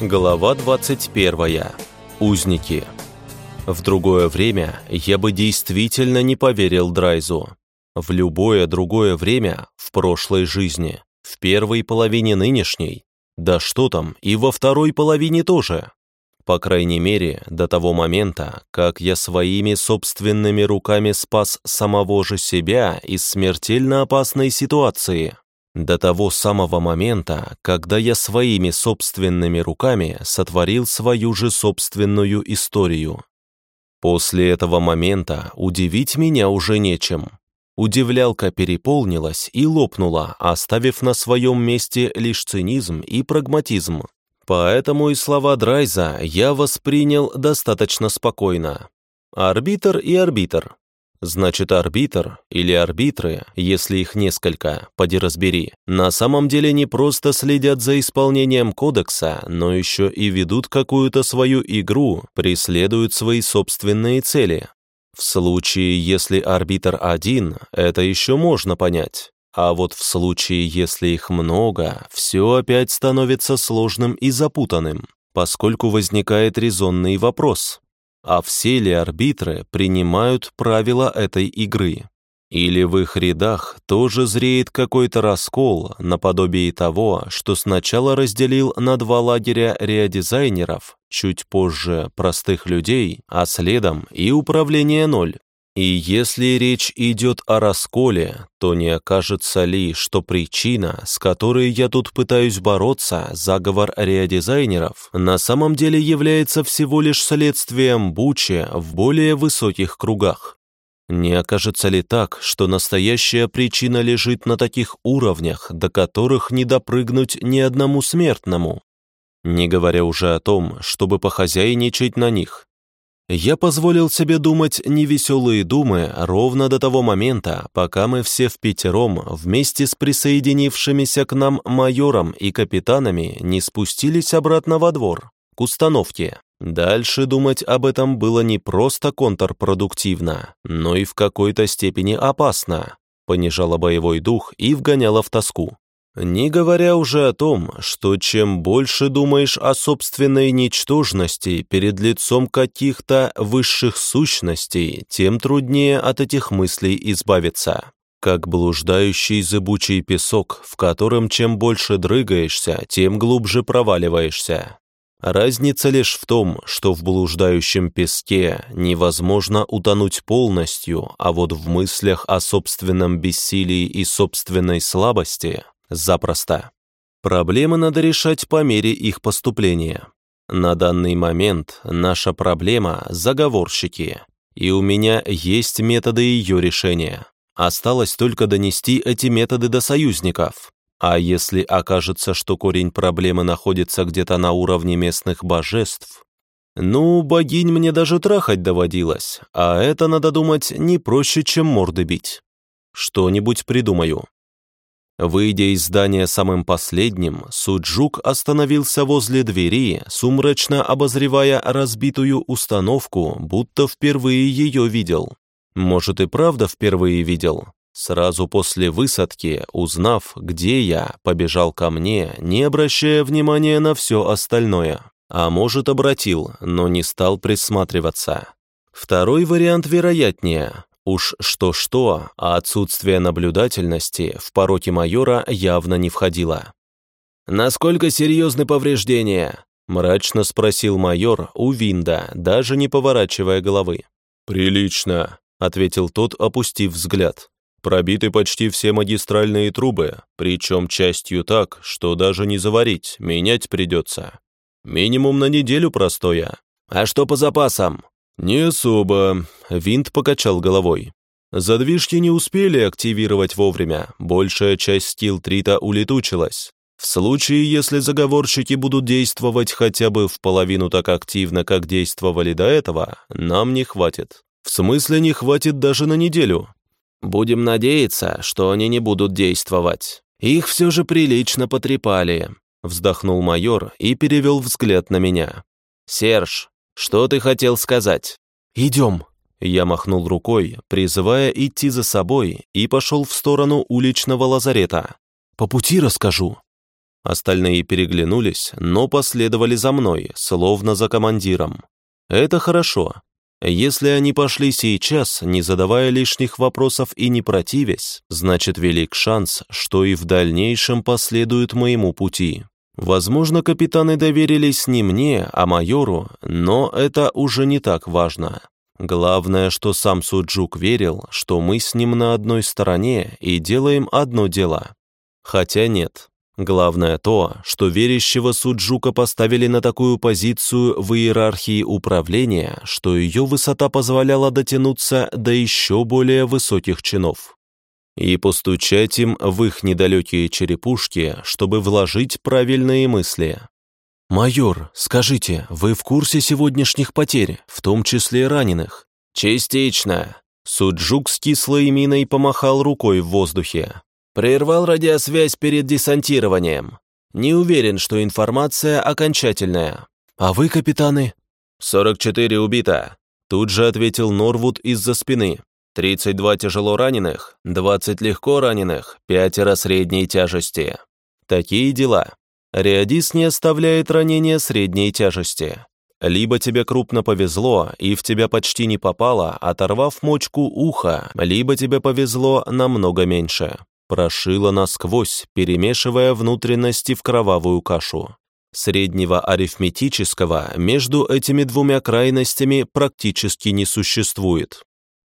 Глава 21. Узники. В другое время я бы действительно не поверил Драйзу. В любое другое время, в прошлой жизни, в первой половине нынешней, да что там, и во второй половине тоже. По крайней мере, до того момента, как я своими собственными руками спас самого же себя из смертельно опасной ситуации. До того самого момента, когда я своими собственными руками сотворил свою же собственную историю. После этого момента удивить меня уже нечем. Удивлялка переполнилась и лопнула, оставив на своем месте лишь цинизм и прагматизм. Поэтому и слова Драйза я воспринял достаточно спокойно. Арбитр и арбитр. Значит, арбитр или арбитры, если их несколько, поди разбери, на самом деле не просто следят за исполнением кодекса, но еще и ведут какую-то свою игру, преследуют свои собственные цели. В случае, если арбитр один, это еще можно понять. А вот в случае, если их много, все опять становится сложным и запутанным, поскольку возникает резонный вопрос. А все ли арбитры принимают правила этой игры? Или в их рядах тоже зреет какой-то раскол, наподобие того, что сначала разделил на два лагеря реодизайнеров, чуть позже простых людей, а следом и управление ноль. И если речь идет о расколе, то не окажется ли, что причина, с которой я тут пытаюсь бороться, заговор реодизайнеров, на самом деле является всего лишь следствием бучи в более высоких кругах? Не окажется ли так, что настоящая причина лежит на таких уровнях, до которых не допрыгнуть ни одному смертному? Не говоря уже о том, чтобы похозяйничать на них. Я позволил себе думать невеселые думы ровно до того момента, пока мы все в пятером вместе с присоединившимися к нам майором и капитанами не спустились обратно во двор, к установке. Дальше думать об этом было не просто контрпродуктивно, но и в какой-то степени опасно, понижало боевой дух и вгоняло в тоску. Не говоря уже о том, что чем больше думаешь о собственной ничтожности перед лицом каких-то высших сущностей, тем труднее от этих мыслей избавиться. Как блуждающий зыбучий песок, в котором чем больше дрыгаешься, тем глубже проваливаешься. Разница лишь в том, что в блуждающем песке невозможно утонуть полностью, а вот в мыслях о собственном бессилии и собственной слабости запросто. Проблемы надо решать по мере их поступления. На данный момент наша проблема – заговорщики, и у меня есть методы ее решения. Осталось только донести эти методы до союзников. А если окажется, что корень проблемы находится где-то на уровне местных божеств, ну, богинь мне даже трахать доводилось, а это, надо думать, не проще, чем морды бить. Что-нибудь придумаю. Выйдя из здания самым последним, Суджук остановился возле двери, сумрачно обозревая разбитую установку, будто впервые ее видел. Может и правда впервые видел, Сразу после высадки, узнав, где я, побежал ко мне, не обращая внимания на все остальное. А может, обратил, но не стал присматриваться. Второй вариант вероятнее. Уж что-что, а отсутствие наблюдательности в пороке майора явно не входило. «Насколько серьезны повреждения?» – мрачно спросил майор у Винда, даже не поворачивая головы. «Прилично», – ответил тот, опустив взгляд. Пробиты почти все магистральные трубы, причем частью так, что даже не заварить, менять придется. Минимум на неделю простоя. А что по запасам? Не особо. Винт покачал головой. Задвижки не успели активировать вовремя, большая часть стил-трита улетучилась. В случае, если заговорщики будут действовать хотя бы в половину так активно, как действовали до этого, нам не хватит. В смысле не хватит даже на неделю. Будем надеяться, что они не будут действовать. Их все же прилично потрепали», — вздохнул майор и перевел взгляд на меня. «Серж, что ты хотел сказать?» «Идем». Я махнул рукой, призывая идти за собой, и пошел в сторону уличного лазарета. «По пути расскажу». Остальные переглянулись, но последовали за мной, словно за командиром. Это хорошо. Если они пошли сейчас, не задавая лишних вопросов и не противясь, значит велик шанс, что и в дальнейшем последуют моему пути. Возможно, капитаны доверились не мне, а майору, но это уже не так важно. Главное, что сам Суджук верил, что мы с ним на одной стороне и делаем одно дело. Хотя нет. Главное то, что верящего Суджука поставили на такую позицию в иерархии управления, что ее высота позволяла дотянуться до еще более высоких чинов. И постучать им в их недалекие черепушки, чтобы вложить правильные мысли. «Майор, скажите, вы в курсе сегодняшних потерь, в том числе раненых?» «Частично». Суджук с кислой миной помахал рукой в воздухе. Прервал радиосвязь перед десантированием. Не уверен, что информация окончательная. А вы, капитаны? 44 убито. Тут же ответил Норвуд из-за спины. 32 тяжело раненых, 20 легко раненых, пятеро средней тяжести. Такие дела. Реодис не оставляет ранения средней тяжести. Либо тебе крупно повезло, и в тебя почти не попало, оторвав мочку уха, либо тебе повезло намного меньше. Прошило насквозь, перемешивая внутренности в кровавую кашу. Среднего арифметического между этими двумя крайностями практически не существует.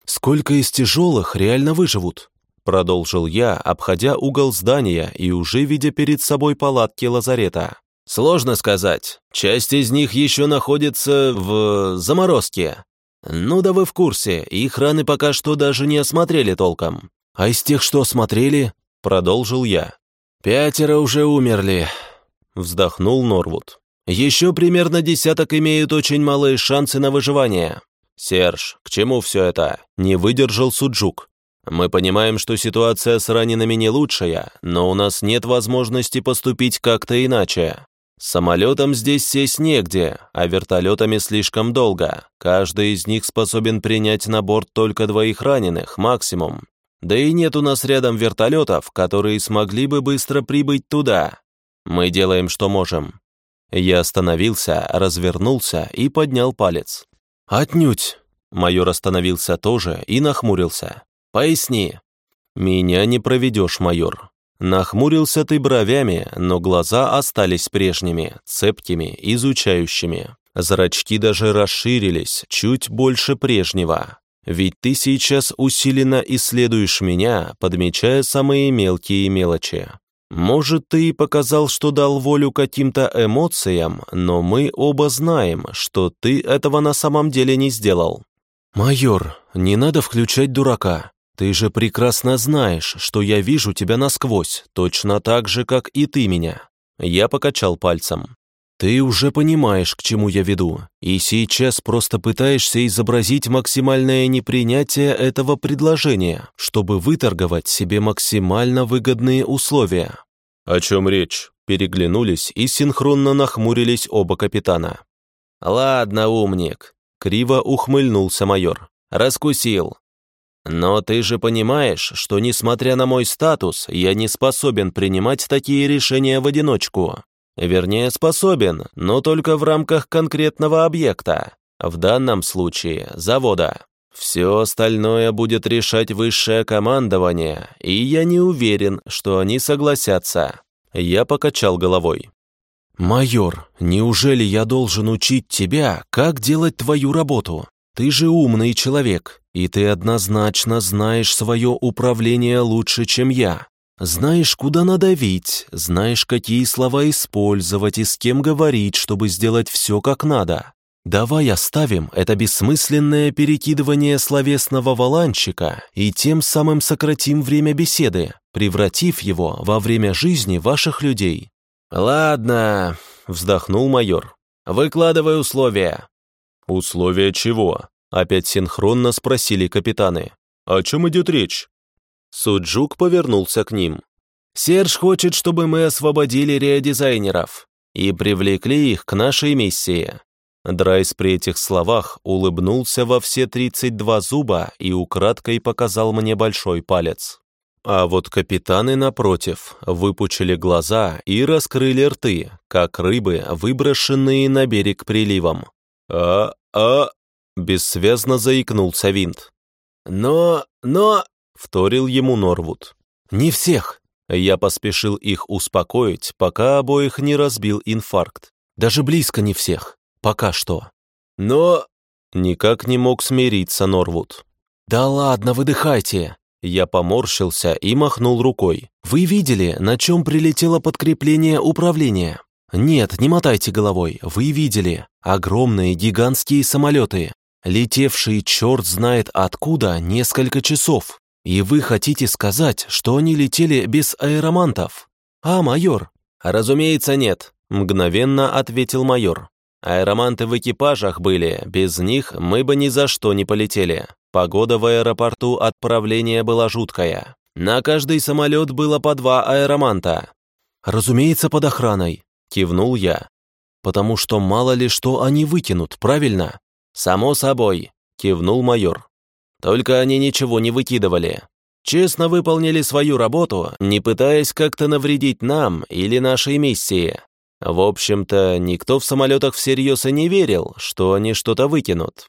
«Сколько из тяжелых реально выживут?» Продолжил я, обходя угол здания и уже видя перед собой палатки лазарета. «Сложно сказать. Часть из них еще находится в заморозке. Ну да вы в курсе, их раны пока что даже не осмотрели толком. А из тех, что осмотрели?» Продолжил я. «Пятеро уже умерли», — вздохнул Норвуд. «Еще примерно десяток имеют очень малые шансы на выживание. Серж, к чему все это?» Не выдержал Суджук. Мы понимаем, что ситуация с ранеными не лучшая, но у нас нет возможности поступить как-то иначе. Самолетом здесь сесть негде, а вертолетами слишком долго. Каждый из них способен принять на борт только двоих раненых, максимум. Да и нет у нас рядом вертолетов, которые смогли бы быстро прибыть туда. Мы делаем, что можем». Я остановился, развернулся и поднял палец. «Отнюдь!» Майор остановился тоже и нахмурился. Поясни». «Меня не проведешь, майор». Нахмурился ты бровями, но глаза остались прежними, цепкими, изучающими. Зрачки даже расширились, чуть больше прежнего. Ведь ты сейчас усиленно исследуешь меня, подмечая самые мелкие мелочи. Может, ты и показал, что дал волю каким-то эмоциям, но мы оба знаем, что ты этого на самом деле не сделал. Майор, не надо включать дурака. Ты же прекрасно знаешь, что я вижу тебя насквозь, точно так же, как и ты меня. Я покачал пальцем. Ты уже понимаешь, к чему я веду, и сейчас просто пытаешься изобразить максимальное непринятие этого предложения, чтобы выторговать себе максимально выгодные условия. О чем речь? Переглянулись и синхронно нахмурились оба капитана. «Ладно, умник», — криво ухмыльнулся майор. «Раскусил. Но ты же понимаешь, что, несмотря на мой статус, я не способен принимать такие решения в одиночку. Вернее, способен, но только в рамках конкретного объекта, в данном случае завода. Все остальное будет решать высшее командование, и я не уверен, что они согласятся. Я покачал головой. «Майор, неужели я должен учить тебя, как делать твою работу? Ты же умный человек, и ты однозначно знаешь свое управление лучше, чем я. Знаешь, куда надавить, знаешь, какие слова использовать и с кем говорить, чтобы сделать все как надо. Давай оставим это бессмысленное перекидывание словесного валанчика и тем самым сократим время беседы, превратив его во время жизни ваших людей». «Ладно», — вздохнул майор. «Выкладывай условия». «Условия чего?» — опять синхронно спросили капитаны. «О чем идет речь?» Суджук повернулся к ним. «Серж хочет, чтобы мы освободили реодизайнеров и привлекли их к нашей миссии». Драйс при этих словах улыбнулся во все 32 зуба и украдкой показал мне большой палец. А вот капитаны, напротив, выпучили глаза и раскрыли рты, как рыбы, выброшенные на берег приливом. «А, а...» — бессвязно заикнулся Винт. «Но, но...» — вторил ему Норвуд. «Не всех!» Я поспешил их успокоить, пока обоих не разбил инфаркт. Даже близко не всех. Пока что. Но... Никак не мог смириться Норвуд. «Да ладно, выдыхайте!» Я поморщился и махнул рукой. «Вы видели, на чем прилетело подкрепление управления?» «Нет, не мотайте головой. Вы видели. Огромные гигантские самолеты, летевшие черт знает откуда несколько часов. И вы хотите сказать, что они летели без аэромантов? А, майор?» «Разумеется, нет», — мгновенно ответил майор. «Аэроманты в экипажах были, без них мы бы ни за что не полетели. Погода в аэропорту отправления была жуткая. На каждый самолет было по два аэроманта. «Разумеется, под охраной», — кивнул я. «Потому что мало ли что они выкинут, правильно?» «Само собой», — кивнул майор. «Только они ничего не выкидывали. Честно выполнили свою работу, не пытаясь как-то навредить нам или нашей миссии. В общем-то, никто в самолетах всерьез и не верил, что они что-то выкинут.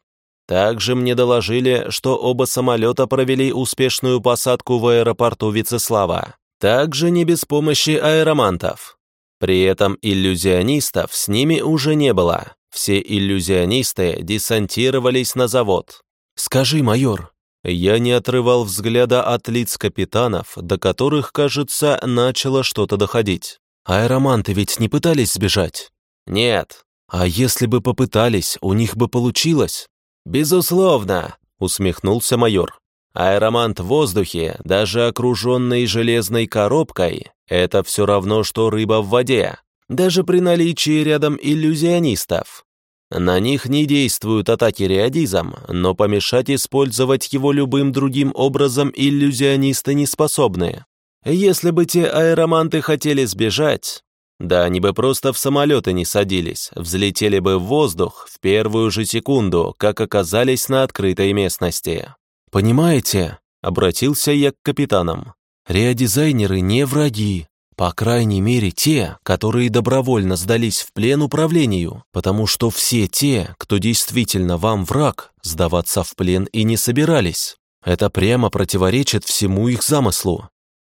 Также мне доложили, что оба самолета провели успешную посадку в аэропорту Вицеслава. Также не без помощи аэромантов. При этом иллюзионистов с ними уже не было. Все иллюзионисты десантировались на завод. «Скажи, майор». Я не отрывал взгляда от лиц капитанов, до которых, кажется, начало что-то доходить. Аэроманты ведь не пытались сбежать? Нет. А если бы попытались, у них бы получилось? «Безусловно», — усмехнулся майор. «Аэромант в воздухе, даже окруженный железной коробкой, это все равно, что рыба в воде, даже при наличии рядом иллюзионистов. На них не действуют атаки реодизом, но помешать использовать его любым другим образом иллюзионисты не способны. Если бы те аэроманты хотели сбежать, да они бы просто в самолеты не садились, взлетели бы в воздух в первую же секунду, как оказались на открытой местности. «Понимаете?» — обратился я к капитанам. «Реодизайнеры не враги, по крайней мере те, которые добровольно сдались в плен управлению, потому что все те, кто действительно вам враг, сдаваться в плен и не собирались. Это прямо противоречит всему их замыслу.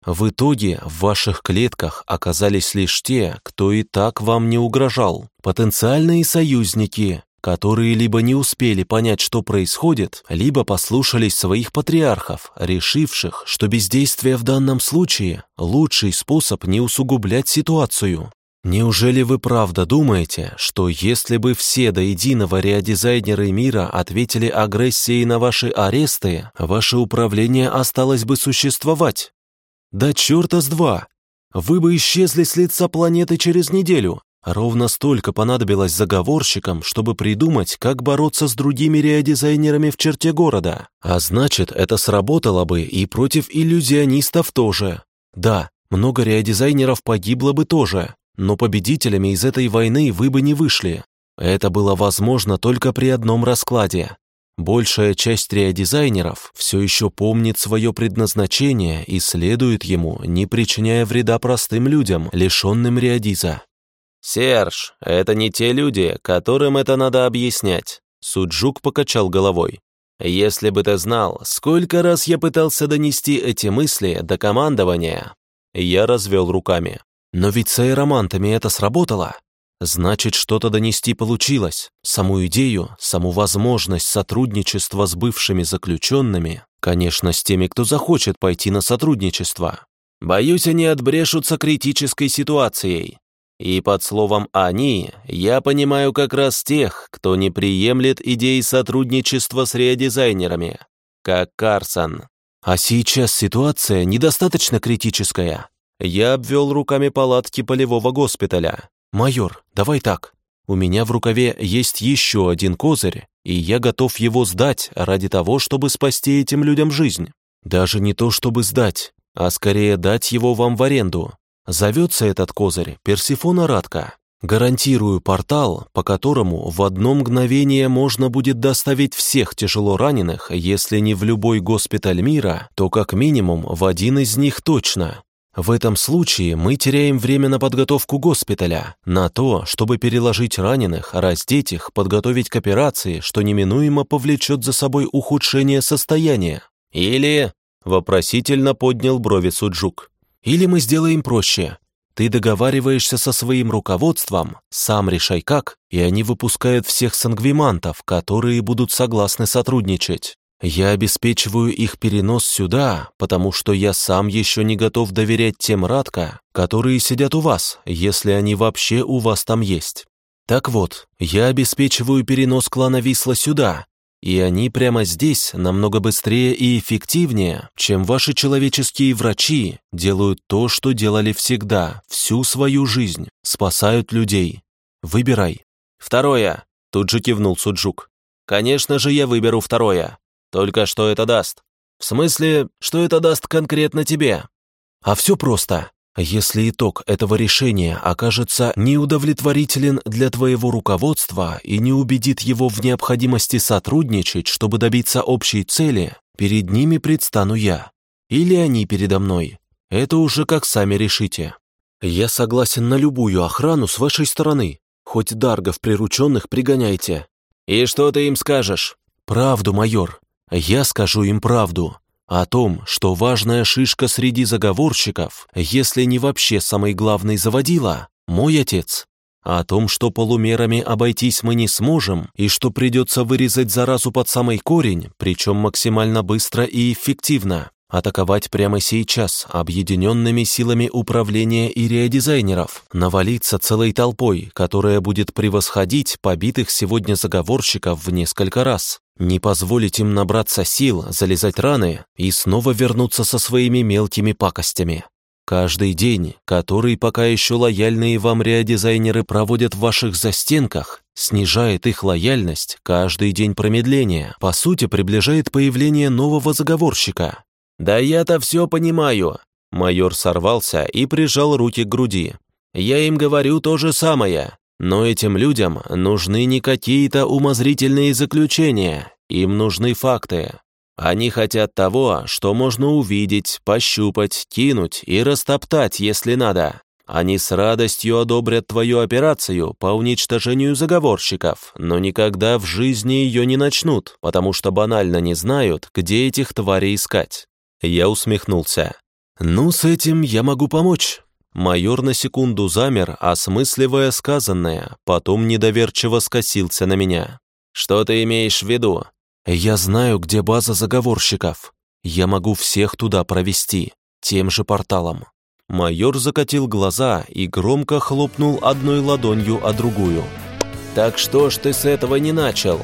В итоге в ваших клетках оказались лишь те, кто и так вам не угрожал, потенциальные союзники, которые либо не успели понять, что происходит, либо послушались своих патриархов, решивших, что бездействие в данном случае – лучший способ не усугублять ситуацию. Неужели вы правда думаете, что если бы все до единого реодизайнеры мира ответили агрессией на ваши аресты, ваше управление осталось бы существовать? Да черта с два! Вы бы исчезли с лица планеты через неделю. Ровно столько понадобилось заговорщикам, чтобы придумать, как бороться с другими реодизайнерами в черте города. А значит, это сработало бы и против иллюзионистов тоже. Да, много реодизайнеров погибло бы тоже, но победителями из этой войны вы бы не вышли. Это было возможно только при одном раскладе. Большая часть реодизайнеров все еще помнит свое предназначение и следует ему, не причиняя вреда простым людям, лишенным реодиза. «Серж, это не те люди, которым это надо объяснять», Суджук покачал головой. «Если бы ты знал, сколько раз я пытался донести эти мысли до командования...» Я развел руками. «Но ведь с аэромантами это сработало. Значит, что-то донести получилось. Саму идею, саму возможность сотрудничества с бывшими заключенными, конечно, с теми, кто захочет пойти на сотрудничество. Боюсь, они отбрешутся критической ситуацией. И под словом «они» я понимаю как раз тех, кто не приемлет идеи сотрудничества с реодизайнерами, как Карсон. А сейчас ситуация недостаточно критическая. Я обвел руками палатки полевого госпиталя. «Майор, давай так. У меня в рукаве есть еще один козырь, и я готов его сдать ради того, чтобы спасти этим людям жизнь. Даже не то, чтобы сдать, а скорее дать его вам в аренду. Зовется этот козырь Персифона Радка. Гарантирую портал, по которому в одно мгновение можно будет доставить всех тяжело раненых, если не в любой госпиталь мира, то как минимум в один из них точно. В этом случае мы теряем время на подготовку госпиталя, на то, чтобы переложить раненых, раздеть их, подготовить к операции, что неминуемо повлечет за собой ухудшение состояния. Или... Вопросительно поднял брови Суджук. Или мы сделаем проще. Ты договариваешься со своим руководством, сам решай как, и они выпускают всех сангвимантов, которые будут согласны сотрудничать. Я обеспечиваю их перенос сюда, потому что я сам еще не готов доверять тем Радка, которые сидят у вас, если они вообще у вас там есть. Так вот, я обеспечиваю перенос клана Висла сюда, и они прямо здесь намного быстрее и эффективнее, чем ваши человеческие врачи делают то, что делали всегда, всю свою жизнь, спасают людей. Выбирай. Второе. Тут же кивнул Суджук. Конечно же, я выберу второе. Только что это даст? В смысле, что это даст конкретно тебе? А все просто. Если итог этого решения окажется неудовлетворителен для твоего руководства и не убедит его в необходимости сотрудничать, чтобы добиться общей цели, перед ними предстану я. Или они передо мной. Это уже как сами решите. Я согласен на любую охрану с вашей стороны. Хоть даргов прирученных пригоняйте. И что ты им скажешь? Правду, майор. Я скажу им правду о том, что важная шишка среди заговорщиков, если не вообще самый главный заводила, мой отец. О том, что полумерами обойтись мы не сможем, и что придется вырезать заразу под самый корень, причем максимально быстро и эффективно. Атаковать прямо сейчас, объединенными силами управления и реодизайнеров, навалиться целой толпой, которая будет превосходить побитых сегодня заговорщиков в несколько раз. Не позволить им набраться сил, залезать раны и снова вернуться со своими мелкими пакостями. Каждый день, который пока еще лояльные вам реодизайнеры проводят в ваших застенках, снижает их лояльность, каждый день промедления, по сути, приближает появление нового заговорщика. «Да я-то все понимаю», — майор сорвался и прижал руки к груди. «Я им говорю то же самое. Но этим людям нужны не какие-то умозрительные заключения, им нужны факты. Они хотят того, что можно увидеть, пощупать, кинуть и растоптать, если надо. Они с радостью одобрят твою операцию по уничтожению заговорщиков, но никогда в жизни ее не начнут, потому что банально не знают, где этих тварей искать. Я усмехнулся. «Ну, с этим я могу помочь. Майор на секунду замер, осмысливая сказанное, потом недоверчиво скосился на меня. «Что ты имеешь в виду?» «Я знаю, где база заговорщиков. Я могу всех туда провести, тем же порталом». Майор закатил глаза и громко хлопнул одной ладонью о другую. «Так что ж ты с этого не начал?»